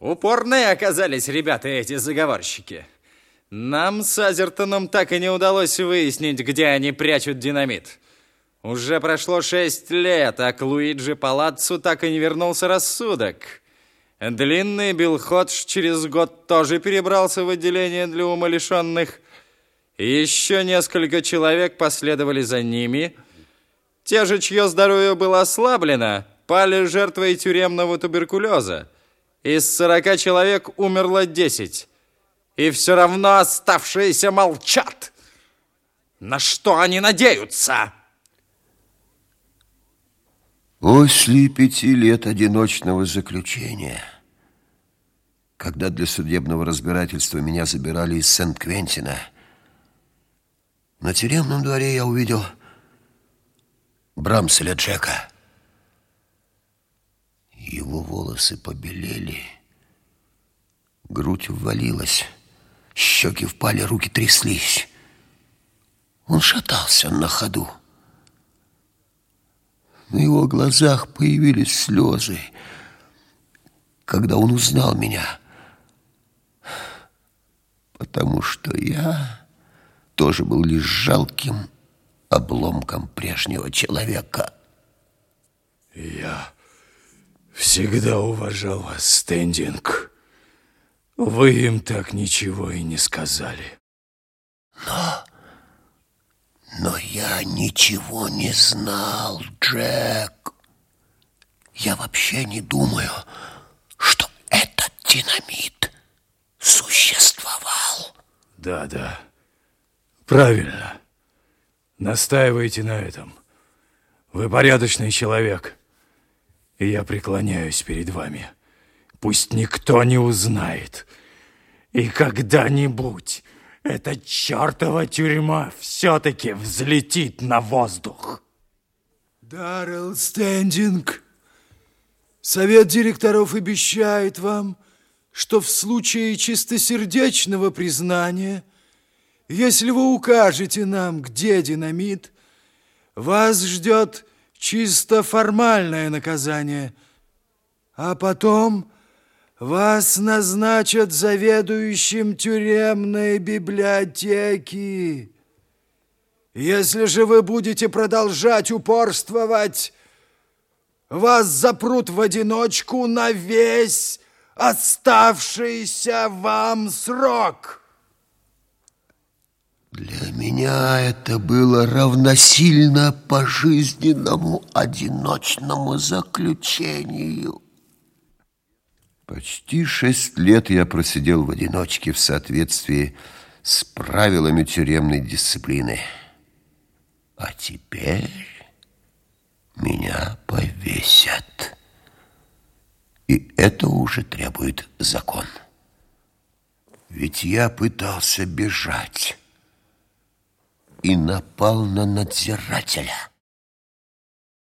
Упорные оказались ребята эти заговорщики. Нам с Азертоном так и не удалось выяснить, где они прячут динамит. Уже прошло шесть лет, а к Луиджи Палаццу так и не вернулся рассудок. Длинный Билл Ходж через год тоже перебрался в отделение для умалишенных. Еще несколько человек последовали за ними. Те же, чье здоровье было ослаблено, пали жертвой тюремного туберкулеза. Из сорока человек умерло десять. И все равно оставшиеся молчат. На что они надеются? После пяти лет одиночного заключения, когда для судебного разбирательства меня забирали из Сент-Квентина, на тюремном дворе я увидел Брамселя Джека. Его волосы побелели, грудь ввалилась, щеки впали, руки тряслись. Он шатался на ходу. На его глазах появились слезы, когда он узнал меня, потому что я тоже был лишь жалким обломком прежнего человека. Я всегда уважал вас, Стендинг. Вы им так ничего и не сказали. Но... Но я ничего не знал, Джек. Я вообще не думаю, что этот динамит существовал. Да, да. Правильно. Настаивайте на этом. Вы порядочный человек. Я преклоняюсь перед вами. Пусть никто не узнает. И когда-нибудь эта чертова тюрьма все-таки взлетит на воздух. Даррелл Стендинг, совет директоров обещает вам, что в случае чистосердечного признания, если вы укажете нам, где динамит, вас ждет чисто формальное наказание, а потом вас назначат заведующим тюремной библиотеки. Если же вы будете продолжать упорствовать, вас запрут в одиночку на весь оставшийся вам срок. Для меня это было равносильно пожизненному одиночному заключению. Почти шесть лет я просидел в одиночке в соответствии с правилами тюремной дисциплины. А теперь меня повесят. И это уже требует закон. Ведь я пытался бежать и напал на надзирателя.